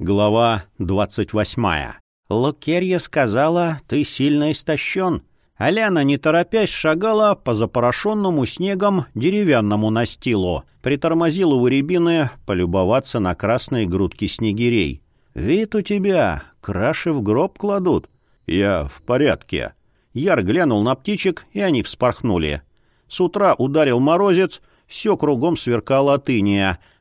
Глава 28. Лукерья сказала, ты сильно истощен. Аляна, не торопясь, шагала по запорошенному снегом деревянному настилу, притормозила у рябины полюбоваться на красные грудки снегирей. «Вид у тебя, краши в гроб кладут». «Я в порядке». Яр глянул на птичек, и они вспорхнули. С утра ударил морозец, все кругом сверкало от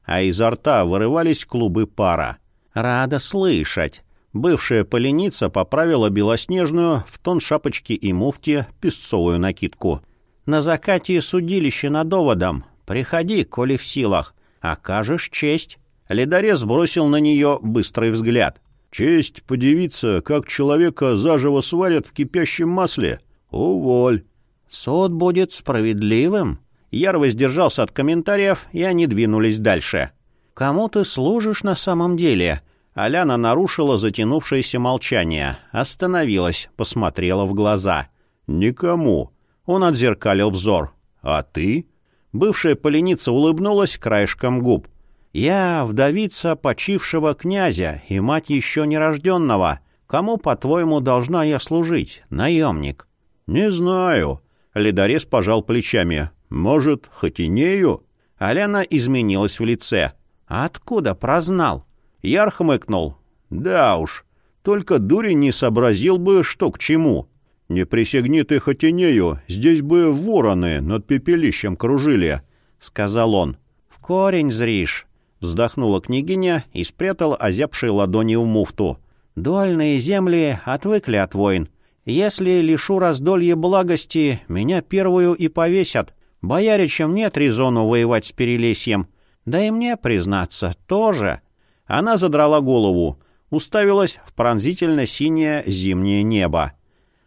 а изо рта вырывались клубы пара. «Рада слышать». Бывшая поленица поправила белоснежную в тон шапочки и муфте песцовую накидку. «На закате судилище над доводом. Приходи, коли в силах. Окажешь честь». Ледорез бросил на нее быстрый взгляд. «Честь подивиться, как человека заживо сварят в кипящем масле. Уволь». «Суд будет справедливым». Яр воздержался от комментариев, и они двинулись дальше. «Кому ты служишь на самом деле?» Аляна нарушила затянувшееся молчание, остановилась, посмотрела в глаза. «Никому». Он отзеркалил взор. «А ты?» Бывшая поленица улыбнулась краешком губ. «Я вдовица почившего князя и мать еще нерожденного. Кому, по-твоему, должна я служить, наемник?» «Не знаю». Ледорез пожал плечами. «Может, Хатинею?» Аляна изменилась в лице. «Откуда прознал?» Яр хмыкнул. «Да уж, только дурень не сообразил бы, что к чему. Не присягни ты Хатинею, здесь бы вороны над пепелищем кружили», — сказал он. «В корень зришь», — вздохнула княгиня и спрятала озябшие ладони в муфту. «Дольные земли отвыкли от войн. Если лишу раздолье благости, меня первую и повесят. Бояричам нет резону воевать с Перелесьем. Да и мне, признаться, тоже». Она задрала голову, уставилась в пронзительно-синее зимнее небо.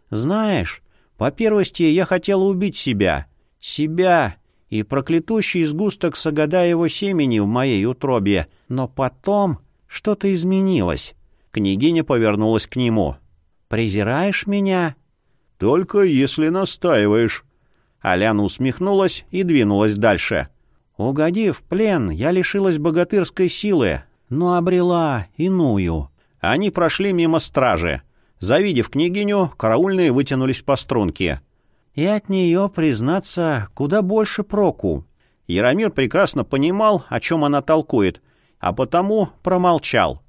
«Знаешь, по первости я хотела убить себя. Себя и проклятущий сгусток Сагадаева семени в моей утробе. Но потом что-то изменилось». Княгиня повернулась к нему. «Презираешь меня?» «Только если настаиваешь». Аляна усмехнулась и двинулась дальше. «Угодив в плен, я лишилась богатырской силы, но обрела иную. Они прошли мимо стражи. Завидев княгиню, караульные вытянулись по струнке. И от нее, признаться, куда больше проку. Яромир прекрасно понимал, о чем она толкует, а потому промолчал.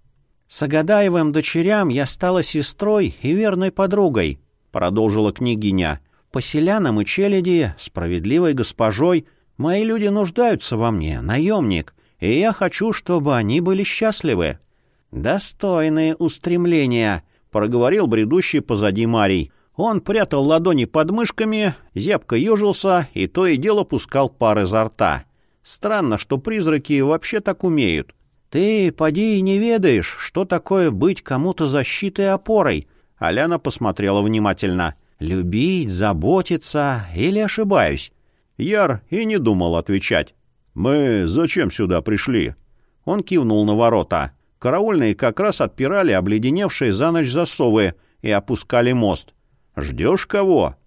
«С Агадаевым дочерям я стала сестрой и верной подругой», — продолжила княгиня. «По селянам и челяди, справедливой госпожой, мои люди нуждаются во мне, наемник, и я хочу, чтобы они были счастливы». «Достойные устремления», — проговорил бредущий позади Марий. Он прятал ладони под мышками, зябко ежился и то и дело пускал пар изо рта. Странно, что призраки вообще так умеют. «Ты, поди, и не ведаешь, что такое быть кому-то защитой и опорой?» Аляна посмотрела внимательно. «Любить, заботиться или ошибаюсь?» Яр и не думал отвечать. «Мы зачем сюда пришли?» Он кивнул на ворота. Караульные как раз отпирали обледеневшие за ночь засовы и опускали мост. «Ждешь кого?»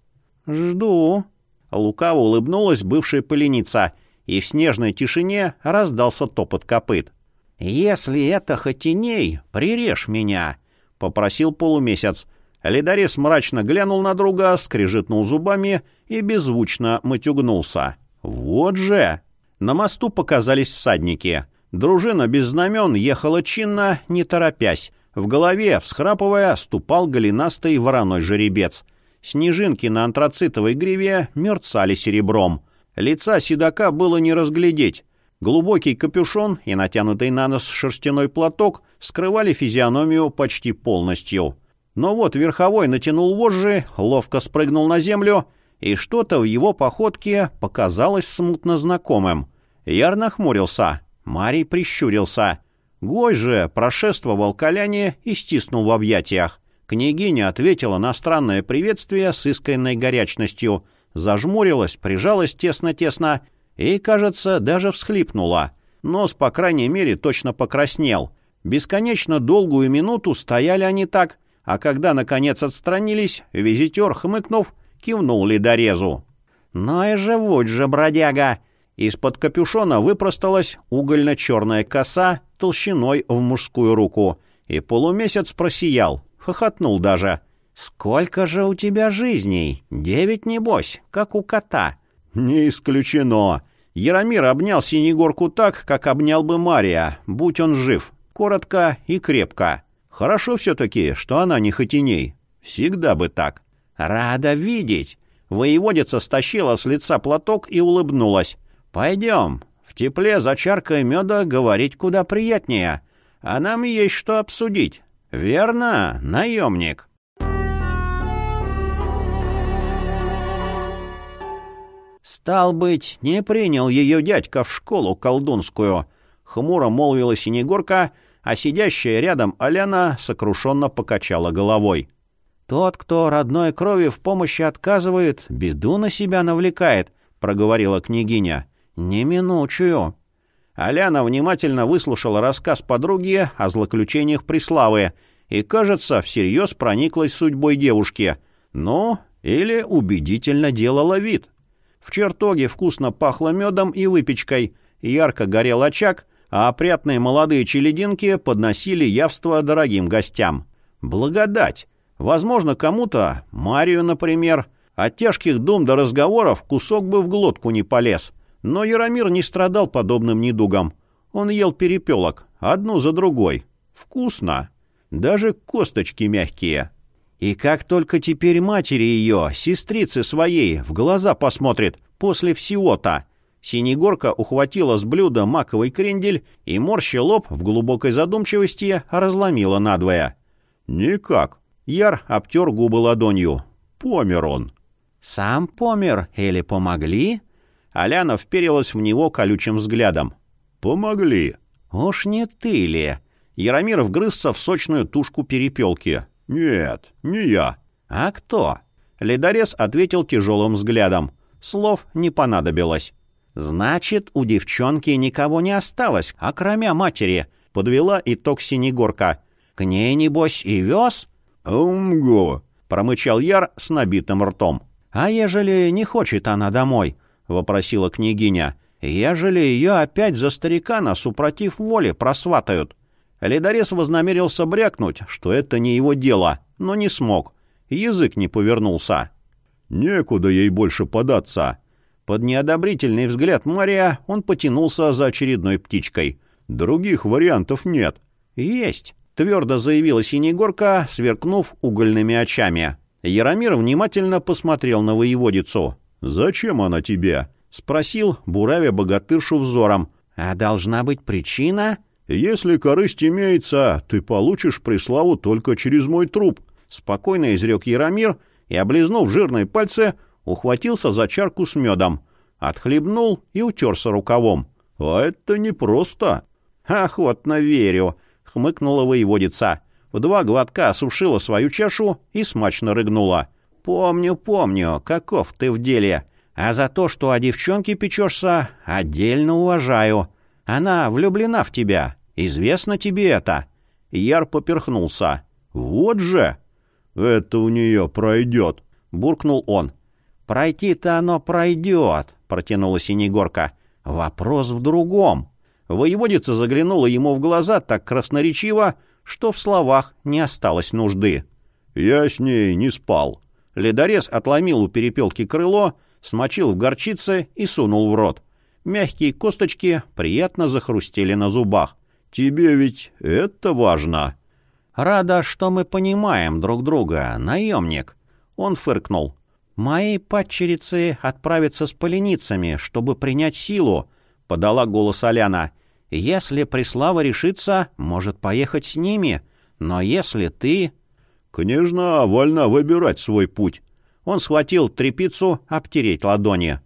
«Жду». Лукаво улыбнулась бывшая поленица, и в снежной тишине раздался топот копыт. «Если это хотиней, прирежь меня», — попросил полумесяц. Ледорез мрачно глянул на друга, скрежетнул зубами и беззвучно матюгнулся. «Вот же!» На мосту показались всадники. Дружина без знамен ехала чинно, не торопясь. В голове, всхрапывая, ступал голенастый вороной жеребец. Снежинки на антрацитовой гриве мерцали серебром. Лица седока было не разглядеть. Глубокий капюшон и натянутый на нос шерстяной платок скрывали физиономию почти полностью. Но вот верховой натянул вожжи, ловко спрыгнул на землю и что-то в его походке показалось смутно знакомым. Яр нахмурился, Марий прищурился. Гой же прошествовал коляне и стиснул в объятиях. Княгиня ответила на странное приветствие с искренней горячностью, зажмурилась, прижалась тесно-тесно и, кажется, даже всхлипнула. Нос, по крайней мере, точно покраснел. Бесконечно долгую минуту стояли они так, а когда, наконец, отстранились, визитер, хмыкнув, кивнул ледорезу. «Ну и живуть же, бродяга!» Из-под капюшона выпросталась угольно-черная коса толщиной в мужскую руку и полумесяц просиял, хохотнул даже. «Сколько же у тебя жизней? Девять, небось, как у кота». «Не исключено». Яромир обнял Синегорку так, как обнял бы Мария, будь он жив, коротко и крепко. Хорошо все-таки, что она не хотиней. Всегда бы так. «Рада видеть!» Воеводица стащила с лица платок и улыбнулась. «Пойдем. В тепле за чаркой меда говорить куда приятнее. А нам есть что обсудить. Верно, наемник?» «Стал быть, не принял ее дядька в школу колдунскую», — хмуро молвила Синегорка, а сидящая рядом Аляна сокрушенно покачала головой. «Тот, кто родной крови в помощи отказывает, беду на себя навлекает», — проговорила княгиня. «Не минучую». Аляна внимательно выслушала рассказ подруги о злоключениях Преславы и, кажется, всерьез прониклась судьбой девушки. Ну, или убедительно делала вид. В чертоге вкусно пахло медом и выпечкой, ярко горел очаг, а опрятные молодые челединки подносили явство дорогим гостям. Благодать! Возможно, кому-то, Марию, например, от тяжких дум до разговоров кусок бы в глотку не полез. Но Яромир не страдал подобным недугом. Он ел перепелок, одну за другой. Вкусно. Даже косточки мягкие. И как только теперь матери ее, сестрицы своей, в глаза посмотрит после всего-то. Синегорка ухватила с блюда маковый крендель и, морща лоб в глубокой задумчивости, разломила надвое. «Никак», Яр обтер губы ладонью. Помер он. «Сам помер или помогли?» Аляна вперилась в него колючим взглядом. «Помогли». «Уж не ты ли?» Яромир вгрызся в сочную тушку перепелки. «Нет, не я». «А кто?» Ледорез ответил тяжелым взглядом. Слов не понадобилось. «Значит, у девчонки никого не осталось, окромя матери», — подвела итог Синегорка. «К ней, небось, и вез?» «Умго!» — промычал Яр с набитым ртом. «А ежели не хочет она домой?» — вопросила княгиня. «Ежели ее опять за старикана, супротив воли, просватают?» Ледорез вознамерился брякнуть, что это не его дело, но не смог. Язык не повернулся. «Некуда ей больше податься!» Под неодобрительный взгляд Мария он потянулся за очередной птичкой. «Других вариантов нет». «Есть!» твердо заявила Синегорка, сверкнув угольными очами. Яромир внимательно посмотрел на воеводицу. «Зачем она тебе?» — спросил, буравя богатыршу взором. «А должна быть причина?» «Если корысть имеется, ты получишь приславу только через мой труп», — спокойно изрек Яромир и, облизнув жирные пальцы, ухватился за чарку с медом. Отхлебнул и утерся рукавом. «А это непросто». «Охотно верю», — хмыкнула воеводица. В два глотка осушила свою чашу и смачно рыгнула. «Помню, помню, каков ты в деле. А за то, что о девчонке печешься, отдельно уважаю. Она влюблена в тебя. Известно тебе это». Яр поперхнулся. «Вот же!» «Это у нее пройдет», — буркнул он. «Пройти-то оно пройдет», — протянула Синегорка. «Вопрос в другом. Воеводица заглянула ему в глаза так красноречиво, что в словах не осталось нужды. «Я с ней не спал». Ледорез отломил у перепелки крыло, смочил в горчице и сунул в рот. Мягкие косточки приятно захрустели на зубах. «Тебе ведь это важно». «Рада, что мы понимаем друг друга, наемник». Он фыркнул. «Мои падчерицы отправятся с поленицами, чтобы принять силу», — подала голос Аляна. Если Преслава решится, может поехать с ними. Но если ты...» «Княжна вольна выбирать свой путь». Он схватил трепицу обтереть ладони.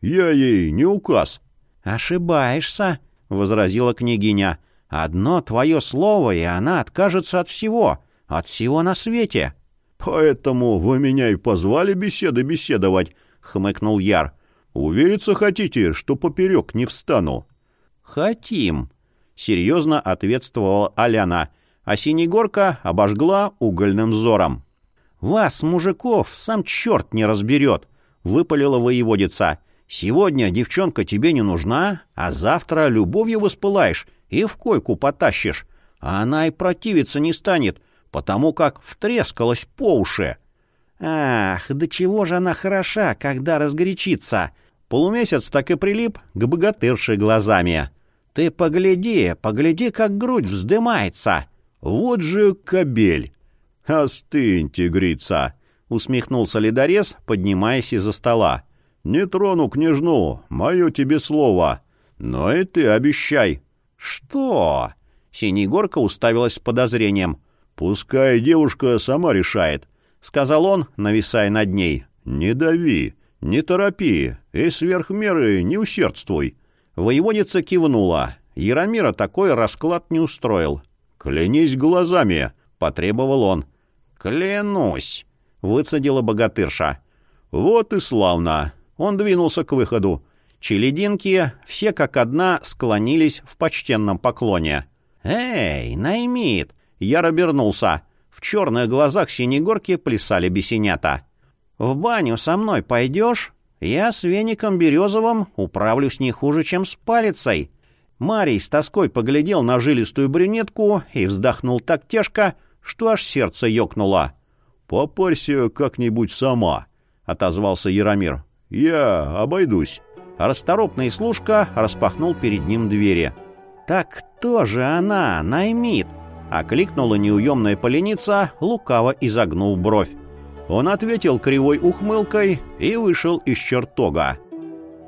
«Я ей не указ». «Ошибаешься», — возразила княгиня. «Одно твое слово, и она откажется от всего, от всего на свете». «Поэтому вы меня и позвали беседы беседовать», — хмыкнул Яр. «Увериться хотите, что поперек не встану?» «Хотим», — серьезно ответствовала Аляна, а Синегорка обожгла угольным взором. «Вас, мужиков, сам черт не разберет», — выпалила воеводица. «Сегодня девчонка тебе не нужна, а завтра любовью воспылаешь и в койку потащишь. а она и противиться не станет, потому как втрескалась по уши. Ах, да чего же она хороша, когда разгорячится! Полумесяц так и прилип к богатырше глазами. Ты погляди, погляди, как грудь вздымается. Вот же кобель! Остынь, тигрица! Усмехнулся ледорез, поднимаясь из-за стола. Не трону княжну, мое тебе слово. Но и ты обещай. Что? Синегорка уставилась с подозрением. Пускай девушка сама решает, сказал он, нависая над ней. Не дави, не торопи и сверх меры не усердствуй. Воеводица кивнула. Яромира такой расклад не устроил. «Клянись глазами!» — потребовал он. «Клянусь!» — выцедила богатырша. «Вот и славно!» Он двинулся к выходу. Челединки все как одна склонились в почтенном поклоне. «Эй, Наймит!» Я обернулся. В черных глазах синегорки плясали бесенята. «В баню со мной пойдешь? Я с веником березовым управлюсь не хуже, чем с палицей». Марий с тоской поглядел на жилистую брюнетку и вздохнул так тяжко, что аж сердце ёкнуло. «Попарься как-нибудь сама», — отозвался Яромир. «Я обойдусь». Расторопный служка распахнул перед ним двери. «Так кто же она, наймит?» — окликнула неуемная поленица, лукаво изогнув бровь. Он ответил кривой ухмылкой и вышел из чертога.